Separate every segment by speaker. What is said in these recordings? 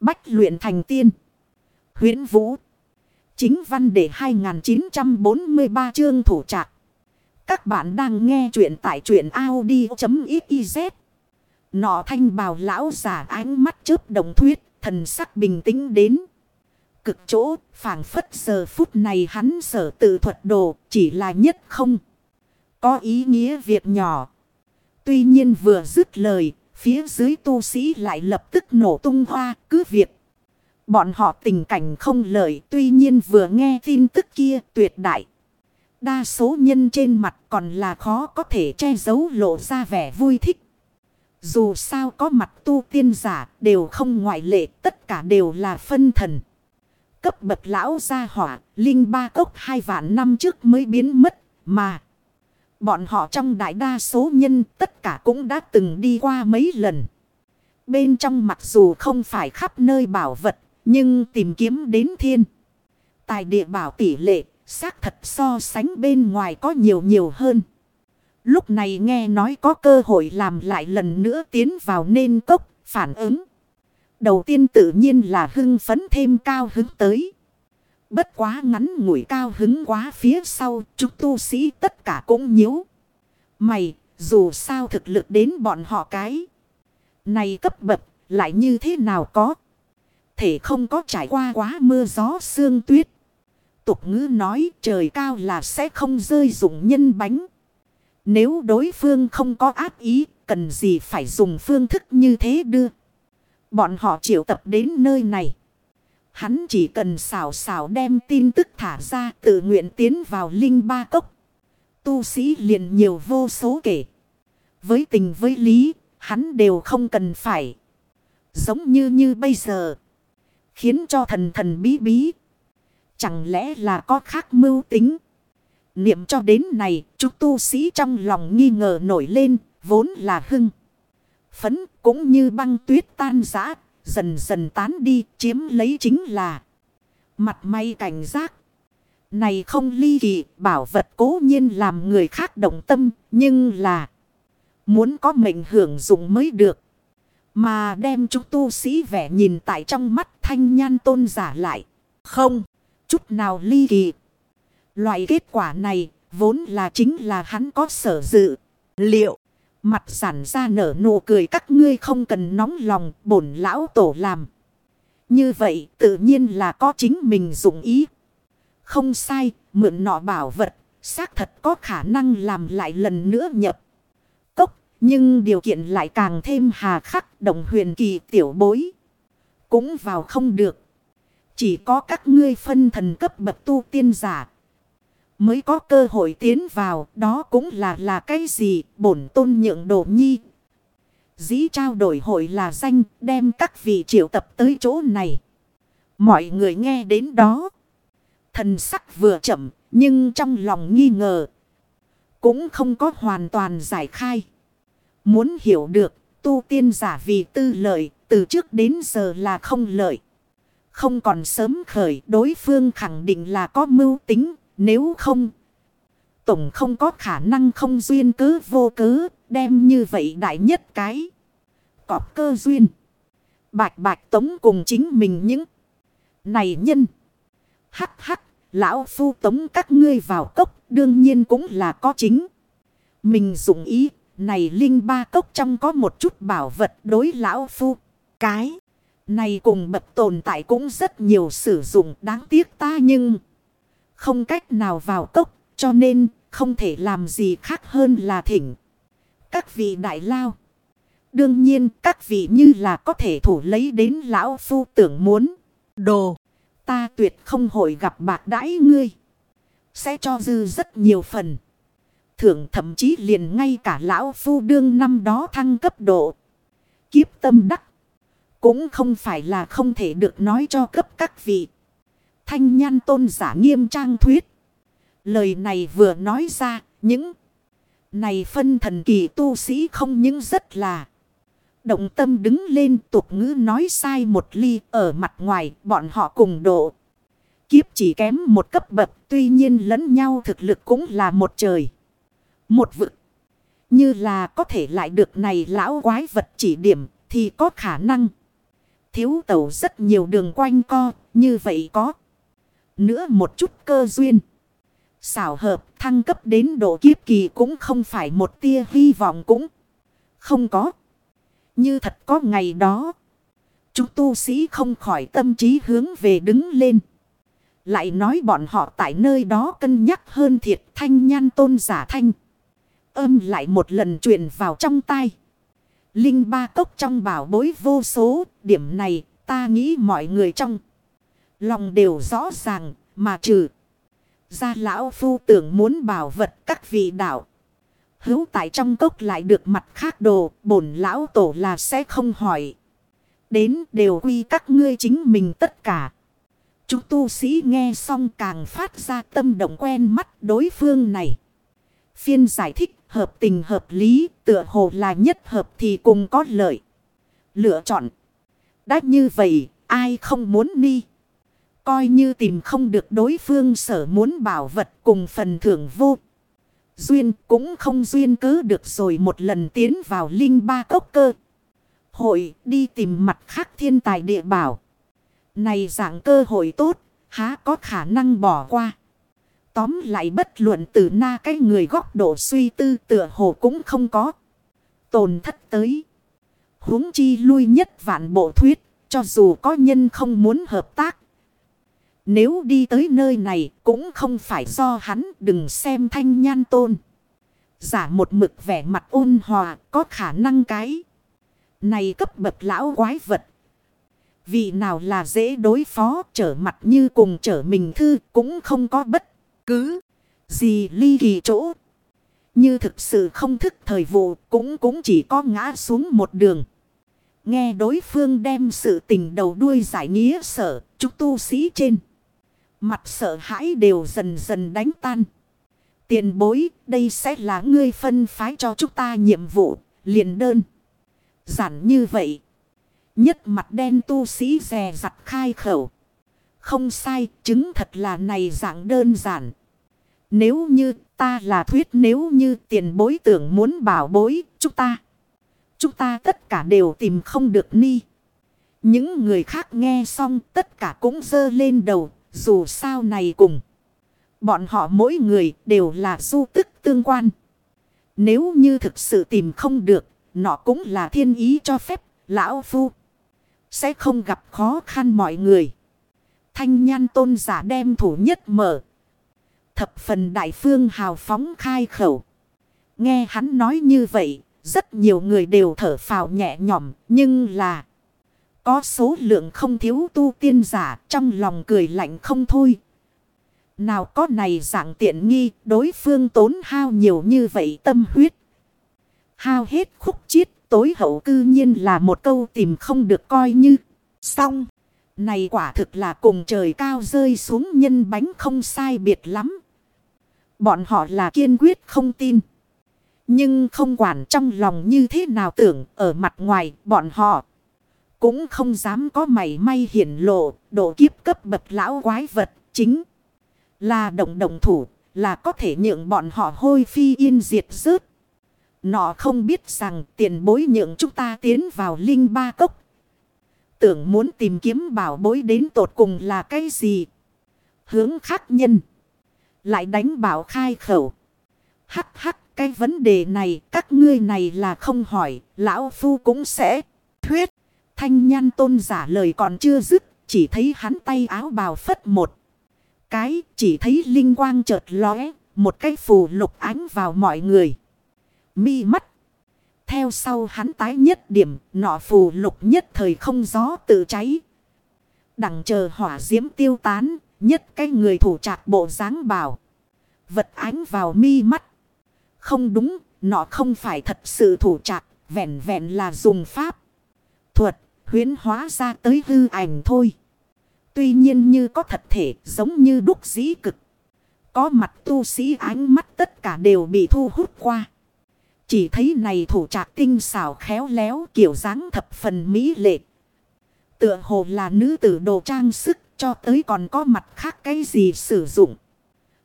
Speaker 1: Bách luyện thành tiên. huyễn Vũ. Chính văn đệ 2943 chương thủ trạc. Các bạn đang nghe truyện tại truyện Audi.xyz. Nọ thanh bào lão giả ánh mắt chớp đồng thuyết, thần sắc bình tĩnh đến. Cực chỗ, phảng phất giờ phút này hắn sở tự thuật đồ, chỉ là nhất không. Có ý nghĩa việc nhỏ. Tuy nhiên vừa dứt lời, phía dưới tu sĩ lại lập tức nổ tung hoa, cứ việc. Bọn họ tình cảnh không lợi, tuy nhiên vừa nghe tin tức kia tuyệt đại. Đa số nhân trên mặt còn là khó có thể che giấu lộ ra vẻ vui thích. Dù sao có mặt tu tiên giả đều không ngoại lệ tất cả đều là phân thần. Cấp bậc lão gia hỏa, linh ba cốc hai vạn năm trước mới biến mất mà. Bọn họ trong đại đa số nhân tất cả cũng đã từng đi qua mấy lần. Bên trong mặc dù không phải khắp nơi bảo vật, nhưng tìm kiếm đến thiên. Tài địa bảo tỷ lệ, xác thật so sánh bên ngoài có nhiều nhiều hơn. Lúc này nghe nói có cơ hội làm lại lần nữa tiến vào nên cốc, phản ứng. Đầu tiên tự nhiên là hưng phấn thêm cao hứng tới. Bất quá ngắn ngủi cao hứng quá phía sau, chúng tu sĩ tất cả cũng nhíu. Mày, dù sao thực lực đến bọn họ cái. Này cấp bậc, lại như thế nào có. Thể không có trải qua quá mưa gió sương tuyết. Tục ngữ nói trời cao là sẽ không rơi dụng nhân bánh. Nếu đối phương không có ác ý, cần gì phải dùng phương thức như thế đưa. Bọn họ triệu tập đến nơi này. Hắn chỉ cần xảo xảo đem tin tức thả ra tự nguyện tiến vào linh ba cốc. Tu sĩ liền nhiều vô số kể. Với tình với lý, hắn đều không cần phải. Giống như như bây giờ. Khiến cho thần thần bí bí. Chẳng lẽ là có khác mưu tính. Niệm cho đến này, chúng tu sĩ trong lòng nghi ngờ nổi lên, vốn là hưng. Phấn cũng như băng tuyết tan giã, dần dần tán đi, chiếm lấy chính là mặt may cảnh giác. Này không ly kỳ, bảo vật cố nhiên làm người khác động tâm, nhưng là muốn có mệnh hưởng dụng mới được. Mà đem chúng tu sĩ vẻ nhìn tại trong mắt thanh nhan tôn giả lại. Không, chút nào ly kỳ. Loại kết quả này vốn là chính là hắn có sở dự. Liệu, mặt sản ra nở nụ cười các ngươi không cần nóng lòng bổn lão tổ làm. Như vậy tự nhiên là có chính mình dụng ý. Không sai, mượn nọ bảo vật, xác thật có khả năng làm lại lần nữa nhập. Cốc, nhưng điều kiện lại càng thêm hà khắc đồng huyền kỳ tiểu bối. Cũng vào không được. Chỉ có các ngươi phân thần cấp bậc tu tiên giả. Mới có cơ hội tiến vào, đó cũng là là cái gì, bổn tôn nhượng độ nhi. Dĩ trao đổi hội là danh, đem các vị triệu tập tới chỗ này. Mọi người nghe đến đó. Thần sắc vừa chậm, nhưng trong lòng nghi ngờ. Cũng không có hoàn toàn giải khai. Muốn hiểu được, tu tiên giả vì tư lợi, từ trước đến giờ là không lợi. Không còn sớm khởi, đối phương khẳng định là có mưu tính, nếu không. Tổng không có khả năng không duyên cứ vô cớ, đem như vậy đại nhất cái. Cọp cơ duyên. Bạch bạch tống cùng chính mình những này nhân. Hắc hắc, lão phu tống các ngươi vào cốc, đương nhiên cũng là có chính. Mình dụng ý, này linh ba cốc trong có một chút bảo vật đối lão phu. Cái này cùng bậc tồn tại cũng rất nhiều sử dụng đáng tiếc ta nhưng không cách nào vào cốc, cho nên không thể làm gì khác hơn là thỉnh. Các vị đại lao. Đương nhiên các vị như là có thể thủ lấy đến lão phu tưởng muốn. Đồ. Ta tuyệt không hội gặp bạc đãi ngươi. Sẽ cho dư rất nhiều phần. Thưởng thậm chí liền ngay cả lão phu đương năm đó thăng cấp độ. Kiếp tâm đắc. Cũng không phải là không thể được nói cho cấp các vị. Thanh nhan tôn giả nghiêm trang thuyết. Lời này vừa nói ra, những này phân thần kỳ tu sĩ không những rất là động tâm đứng lên tục ngữ nói sai một ly ở mặt ngoài bọn họ cùng độ. Kiếp chỉ kém một cấp bậc tuy nhiên lẫn nhau thực lực cũng là một trời. Một vực. Như là có thể lại được này lão quái vật chỉ điểm thì có khả năng. Thiếu tẩu rất nhiều đường quanh co, như vậy có. Nữa một chút cơ duyên. Xảo hợp thăng cấp đến độ kiếp kỳ cũng không phải một tia hy vọng cũng không có. Như thật có ngày đó. Chúng tu sĩ không khỏi tâm trí hướng về đứng lên. Lại nói bọn họ tại nơi đó cân nhắc hơn thiệt thanh nhan tôn giả thanh. Âm lại một lần truyền vào trong tay. Linh ba cốc trong bảo bối vô số. Điểm này ta nghĩ mọi người trong. Lòng đều rõ ràng, mà trừ. Ra lão phu tưởng muốn bảo vật các vị đạo. Hữu tại trong cốc lại được mặt khác đồ. Bổn lão tổ là sẽ không hỏi. Đến đều quy các ngươi chính mình tất cả. Chúng tu sĩ nghe xong càng phát ra tâm động quen mắt đối phương này. Phiên giải thích hợp tình hợp lý, tựa hồ là nhất hợp thì cùng có lợi. Lựa chọn. Đã như vậy, ai không muốn đi. Coi như tìm không được đối phương sở muốn bảo vật cùng phần thưởng vô. Duyên cũng không duyên cứ được rồi một lần tiến vào linh ba cốc cơ. Hội đi tìm mặt khác thiên tài địa bảo. Này dạng cơ hội tốt, há có khả năng bỏ qua. Tóm lại bất luận từ na cái người góc độ suy tư tựa hồ cũng không có. Tồn thất tới. huống chi lui nhất vạn bộ thuyết, cho dù có nhân không muốn hợp tác. Nếu đi tới nơi này cũng không phải do hắn đừng xem thanh nhan tôn. Giả một mực vẻ mặt ôn hòa có khả năng cái. Này cấp bậc lão quái vật. vì nào là dễ đối phó trở mặt như cùng trở mình thư cũng không có bất cứ gì ly kỳ chỗ. Như thực sự không thức thời vụ cũng cũng chỉ có ngã xuống một đường. Nghe đối phương đem sự tình đầu đuôi giải nghĩa sở, chúng tu sĩ trên. Mặt sợ hãi đều dần dần đánh tan. Tiền bối, đây sẽ là ngươi phân phái cho chúng ta nhiệm vụ, liền đơn. Giản như vậy. Nhất mặt đen tu sĩ rè giặt khai khẩu. Không sai, chứng thật là này dạng đơn giản. Nếu như ta là thuyết nếu như tiền bối tưởng muốn bảo bối, chúng ta. Chúng ta tất cả đều tìm không được ni. Những người khác nghe xong tất cả cũng dơ lên đầu, dù sao này cùng. Bọn họ mỗi người đều là du tức tương quan. Nếu như thực sự tìm không được, nó cũng là thiên ý cho phép, lão phu. Sẽ không gặp khó khăn mọi người. Thanh nhan tôn giả đem thủ nhất mở. Thập phần đại phương hào phóng khai khẩu. Nghe hắn nói như vậy, rất nhiều người đều thở phào nhẹ nhõm, nhưng là... Có số lượng không thiếu tu tiên giả, trong lòng cười lạnh không thôi. Nào có này dạng tiện nghi, đối phương tốn hao nhiều như vậy tâm huyết. Hao hết khúc chiết, tối hậu cư nhiên là một câu tìm không được coi như. Xong. Này quả thực là cùng trời cao rơi xuống nhân bánh không sai biệt lắm. Bọn họ là kiên quyết không tin. Nhưng không quản trong lòng như thế nào tưởng, ở mặt ngoài, bọn họ. Cũng không dám có mảy may hiển lộ độ kiếp cấp bậc lão quái vật chính. Là động động thủ, là có thể nhượng bọn họ hôi phi yên diệt rớt. Nọ không biết rằng tiền bối nhượng chúng ta tiến vào linh ba cốc. Tưởng muốn tìm kiếm bảo bối đến tột cùng là cái gì? Hướng khắc nhân. Lại đánh bảo khai khẩu. Hắc hắc, cái vấn đề này các ngươi này là không hỏi. Lão Phu cũng sẽ thuyết. Thanh nhan tôn giả lời còn chưa dứt. Chỉ thấy hắn tay áo bào phất một. Cái chỉ thấy linh quang chợt lóe. Một cái phù lục ánh vào mọi người mi mắt. Theo sau hắn tái nhất điểm, nọ phù lục nhất thời không gió tự cháy. Đằng chờ hỏa diễm tiêu tán, nhất cái người thủ trạc bộ dáng bảo. Vật ánh vào mi mắt. Không đúng, nọ không phải thật sự thủ trạc, vẹn vẹn là dùng pháp. Thuật, huyến hóa ra tới hư ảnh thôi. Tuy nhiên như có thật thể giống như đúc dĩ cực. Có mặt tu sĩ ánh mắt tất cả đều bị thu hút qua. Chỉ thấy này thủ trạc tinh xảo khéo léo kiểu dáng thập phần mỹ lệ. Tựa hồ là nữ tử đồ trang sức cho tới còn có mặt khác cái gì sử dụng.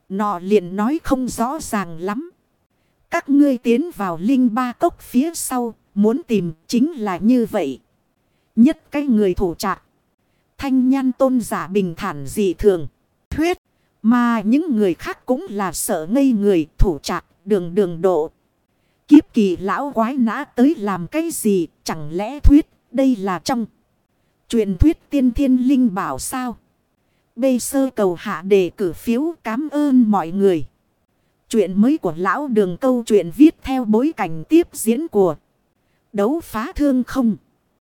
Speaker 1: Nọ liền nói không rõ ràng lắm. Các ngươi tiến vào linh ba cốc phía sau, muốn tìm chính là như vậy. Nhất cái người thủ trạc. Thanh nhan tôn giả bình thản dị thường. Thuyết. Mà những người khác cũng là sợ ngây người thủ trạc, đường đường độ. Kiếp kỳ lão quái nã tới làm cái gì, chẳng lẽ thuyết, đây là trong. Truyền thuyết tiên thiên linh bảo sao. Bê sơ cầu hạ đề cử phiếu cảm ơn mọi người. Chuyện mới của lão đường câu chuyện viết theo bối cảnh tiếp diễn của đấu phá thương không.